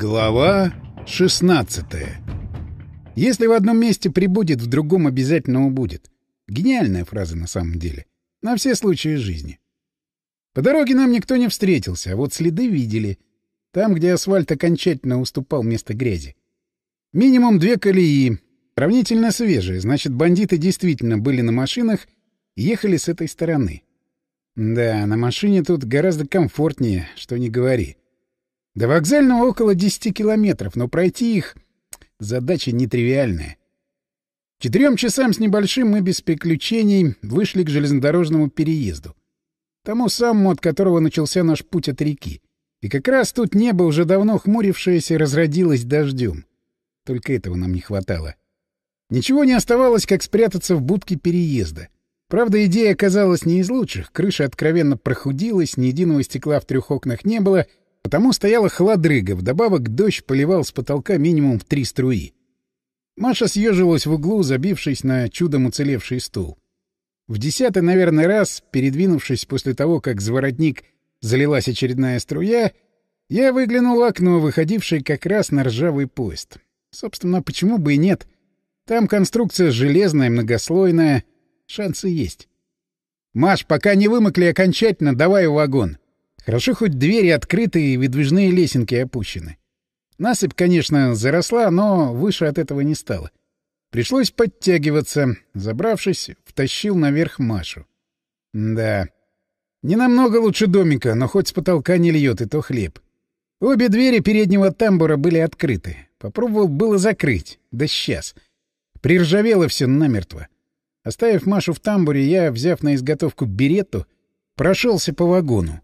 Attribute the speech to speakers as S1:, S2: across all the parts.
S1: Глава 16 Если в одном месте прибудет, в другом обязательно убудет. Гениальная фраза на самом деле. На все случаи жизни. По дороге нам никто не встретился, а вот следы видели. Там, где асфальт окончательно уступал место грязи. Минимум две колеи. Сравнительно свежие. Значит, бандиты действительно были на машинах и ехали с этой стороны. Да, на машине тут гораздо комфортнее, что не говори. До вокзального около 10 километров, но пройти их — задача нетривиальная. Четырем часам с небольшим мы без приключений вышли к железнодорожному переезду. Тому самому, от которого начался наш путь от реки. И как раз тут небо, уже давно хмурившееся, разродилось дождем. Только этого нам не хватало. Ничего не оставалось, как спрятаться в будке переезда. Правда, идея оказалась не из лучших. Крыша откровенно прохудилась, ни единого стекла в трех окнах не было — Потому стояла холодрыга, вдобавок дождь поливал с потолка минимум в три струи. Маша съежилась в углу, забившись на чудом уцелевший стул. В десятый, наверное, раз, передвинувшись после того, как за воротник залилась очередная струя, я выглянул в окно, выходившее как раз на ржавый поезд. Собственно, почему бы и нет? Там конструкция железная, многослойная. Шансы есть. «Маш, пока не вымокли окончательно, давай в вагон», Хорошо, хоть двери открыты и выдвижные лесенки опущены. Насыпь, конечно, заросла, но выше от этого не стало. Пришлось подтягиваться. Забравшись, втащил наверх Машу. Да. Не намного лучше домика, но хоть с потолка не льет, и то хлеб. Обе двери переднего тамбура были открыты. Попробовал было закрыть. Да сейчас. Приржавело все намертво. Оставив Машу в тамбуре, я, взяв на изготовку беретту, прошелся по вагону.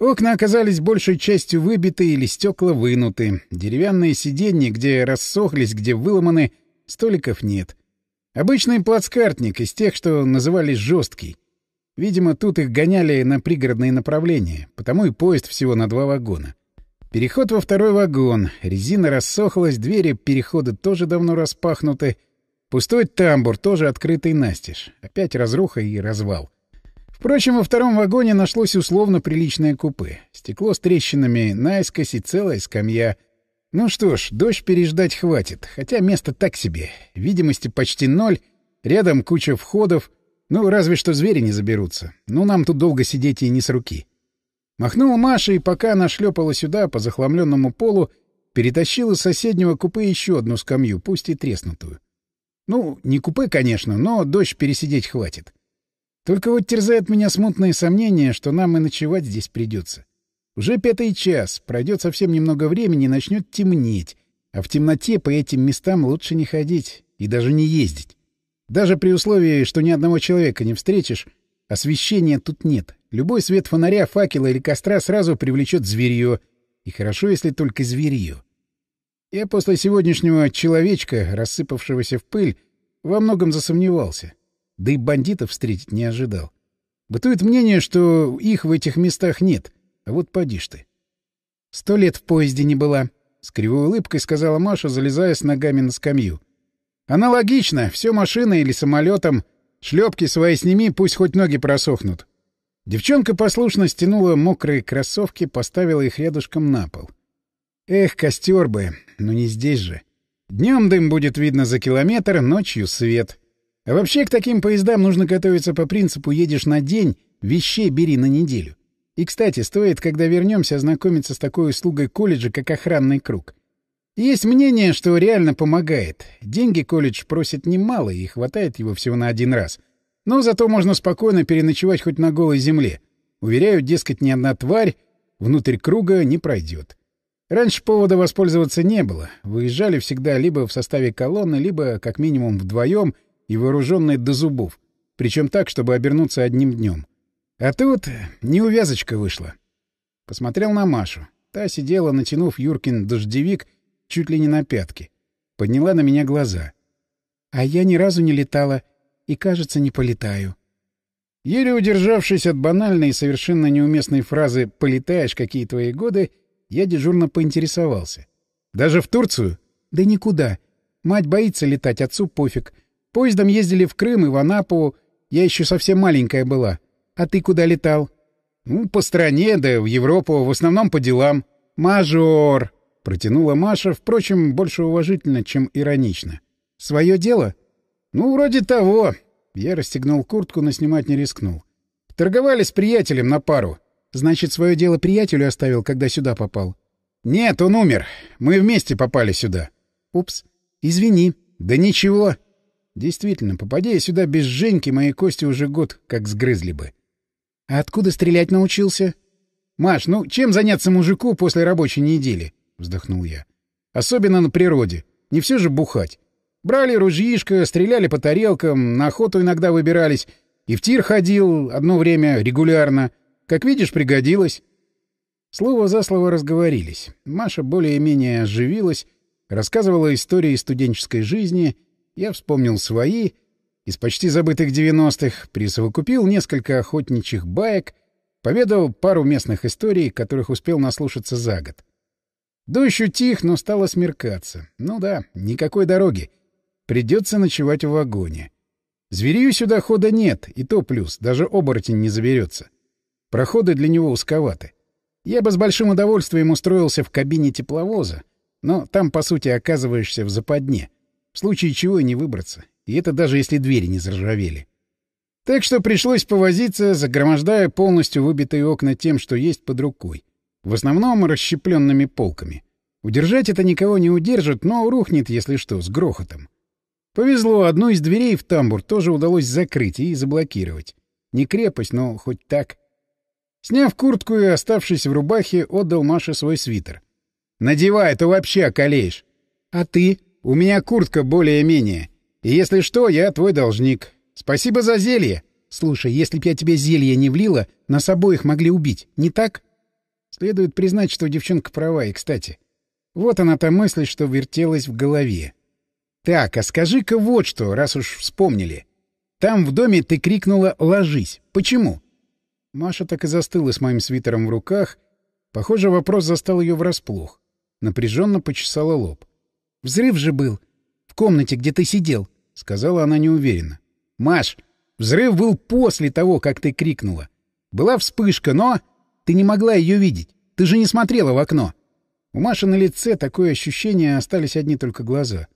S1: Окна оказались большей частью выбиты или стекла вынуты. Деревянные сиденья, где рассохлись, где выломаны, столиков нет. Обычный плацкартник из тех, что назывались жесткий. Видимо, тут их гоняли на пригородные направления, потому и поезд всего на два вагона. Переход во второй вагон. Резина рассохлась, двери перехода тоже давно распахнуты. Пустой тамбур, тоже открытый настежь. Опять разруха и развал. Впрочем, во втором вагоне нашлось условно приличное купе. Стекло с трещинами, наискось и целая скамья. Ну что ж, дождь переждать хватит, хотя место так себе. Видимости почти ноль, рядом куча входов. Ну, разве что звери не заберутся. Ну, нам тут долго сидеть и не с руки. Махнула Маша, и пока она шлепала сюда по захламленному полу, перетащила из соседнего купе еще одну скамью, пусть и треснутую. Ну, не купе, конечно, но дождь пересидеть хватит. Только вот терзает меня смутное сомнение, что нам и ночевать здесь придется. Уже пятый час, пройдет совсем немного времени начнет темнеть, а в темноте по этим местам лучше не ходить и даже не ездить. Даже при условии, что ни одного человека не встретишь, освещения тут нет. Любой свет фонаря, факела или костра сразу привлечет зверье. И хорошо, если только зверье. Я после сегодняшнего человечка, рассыпавшегося в пыль, во многом засомневался. Да и бандитов встретить не ожидал. Бытует мнение, что их в этих местах нет. А вот поди ж ты. — Сто лет в поезде не была, — с кривой улыбкой сказала Маша, залезая с ногами на скамью. — Аналогично. Все машиной или самолетом. Шлепки свои сними, пусть хоть ноги просохнут. Девчонка послушно стянула мокрые кроссовки, поставила их рядышком на пол. Эх, костер бы, но не здесь же. Днем дым будет видно за километр, ночью свет. А вообще к таким поездам нужно готовиться по принципу «едешь на день, вещей бери на неделю». И, кстати, стоит, когда вернемся, ознакомиться с такой услугой колледжа, как охранный круг. Есть мнение, что реально помогает. Деньги колледж просит немало, и хватает его всего на один раз. Но зато можно спокойно переночевать хоть на голой земле. Уверяю, дескать, ни одна тварь внутрь круга не пройдет. Раньше повода воспользоваться не было. Выезжали всегда либо в составе колонны, либо, как минимум, вдвоем — и вооруженные до зубов, причем так, чтобы обернуться одним днем. А тут неувязочка вышла. Посмотрел на Машу. Та сидела, натянув Юркин дождевик чуть ли не на пятки. Подняла на меня глаза. А я ни разу не летала и, кажется, не полетаю. Еле удержавшись от банальной и совершенно неуместной фразы «полетаешь, какие твои годы», я дежурно поинтересовался. «Даже в Турцию?» «Да никуда. Мать боится летать, отцу пофиг. Поездом ездили в Крым и в Анапу. Я еще совсем маленькая была. А ты куда летал? Ну, по стране, да в Европу, в основном по делам. Мажор. Протянула Маша, впрочем, больше уважительно, чем иронично. «Свое дело?» «Ну, вроде того». Я расстегнул куртку, но снимать не рискнул. «Торговали с приятелем на пару». «Значит, свое дело приятелю оставил, когда сюда попал?» «Нет, он умер. Мы вместе попали сюда». «Упс. Извини». «Да ничего». Действительно, попадя сюда без Женьки, мои кости уже год как сгрызли бы. «А откуда стрелять научился?» «Маш, ну чем заняться мужику после рабочей недели?» — вздохнул я. «Особенно на природе. Не все же бухать. Брали ружьишко, стреляли по тарелкам, на охоту иногда выбирались. И в тир ходил одно время регулярно. Как видишь, пригодилось». Слово за слово разговорились. Маша более-менее оживилась, рассказывала истории студенческой жизни. Я вспомнил свои — из почти забытых девяностых, присовокупил несколько охотничьих баек, поведал пару местных историй, которых успел наслушаться за год. Дождь утих, но стало смеркаться. Ну да, никакой дороги. Придется ночевать в вагоне. Зверью сюда хода нет, и то плюс, даже оборотень не заберется. Проходы для него узковаты. Я бы с большим удовольствием устроился в кабине тепловоза, но там, по сути, оказываешься в западне, в случае чего не выбраться. И это даже если двери не заржавели. Так что пришлось повозиться, загромождая полностью выбитые окна тем, что есть под рукой. В основном расщепленными полками. Удержать это никого не удержит, но рухнет, если что, с грохотом. Повезло, одну из дверей в тамбур тоже удалось закрыть и заблокировать. Не крепость, но хоть так. Сняв куртку и оставшись в рубахе, отдал Маше свой свитер. «Надевай, а то вообще околеешь». «А ты?» «У меня куртка более-менее. И если что, я твой должник. Спасибо за зелье. Слушай, если б я тебе зелье не влила, нас обоих могли убить, не так? Следует признать, что девчонка права, и кстати. Вот она та мысль, что вертелась в голове. Так, а скажи-ка вот что, раз уж вспомнили. Там в доме ты крикнула «ложись». Почему? Маша так и застыла с моим свитером в руках. Похоже, вопрос застал ее врасплох. Напряженно почесала лоб. Взрыв же был. В комнате, где ты сидел. — сказала она неуверенно. — Маш, взрыв был после того, как ты крикнула. Была вспышка, но... Ты не могла ее видеть. Ты же не смотрела в окно. У Маши на лице такое ощущение, остались одни только глаза.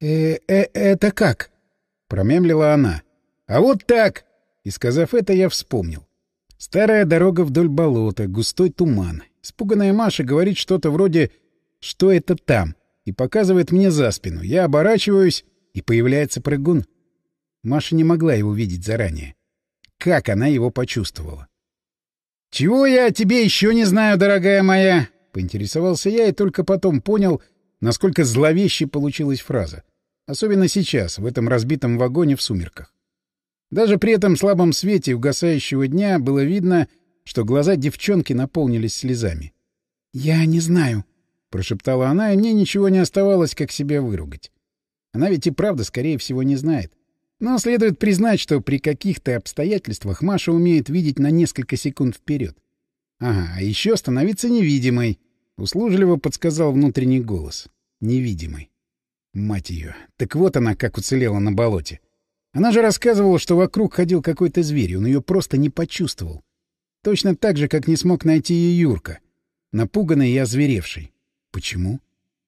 S1: «Э, э — Это как? — промямлила она. — А вот так! И, сказав это, я вспомнил. Старая дорога вдоль болота, густой туман. Испуганная Маша говорит что-то вроде «Что это там?» И показывает мне за спину. Я оборачиваюсь и появляется прыгун. Маша не могла его видеть заранее. Как она его почувствовала? «Чего я о тебе еще не знаю, дорогая моя?» — поинтересовался я и только потом понял, насколько зловещей получилась фраза. Особенно сейчас, в этом разбитом вагоне в сумерках. Даже при этом слабом свете угасающего дня было видно, что глаза девчонки наполнились слезами. «Я не знаю», — прошептала она, и мне ничего не оставалось, как себя выругать. Она ведь и правда, скорее всего, не знает. Но следует признать, что при каких-то обстоятельствах Маша умеет видеть на несколько секунд вперед. Ага, а еще становиться невидимой. Услужливо подсказал внутренний голос. Невидимой. Мать ее. Так вот она как уцелела на болоте. Она же рассказывала, что вокруг ходил какой-то зверь, он ее просто не почувствовал. Точно так же, как не смог найти ее Юрка. Напуганный и озверевший. Почему?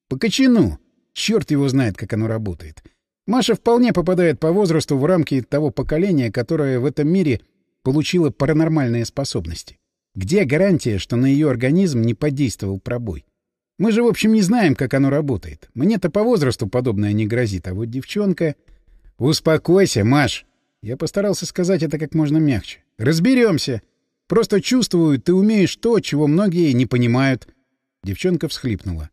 S1: По кочану. Черт его знает, как оно работает. Маша вполне попадает по возрасту в рамки того поколения, которое в этом мире получило паранормальные способности. Где гарантия, что на ее организм не подействовал пробой? Мы же, в общем, не знаем, как оно работает. Мне-то по возрасту подобное не грозит, а вот девчонка... «Успокойся, Маш!» Я постарался сказать это как можно мягче. «Разберемся. Просто чувствую, ты умеешь то, чего многие не понимают». Девчонка всхлипнула.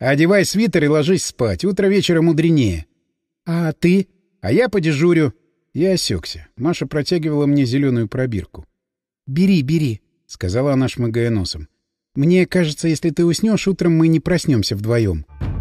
S1: Одевай свитер и ложись спать. Утро вечера мудренее. — А ты? — А я подежурю. Я осекся. Маша протягивала мне зеленую пробирку. — Бери, бери, — сказала она, шмыгая носом. — Мне кажется, если ты уснешь, утром мы не проснемся вдвоем. —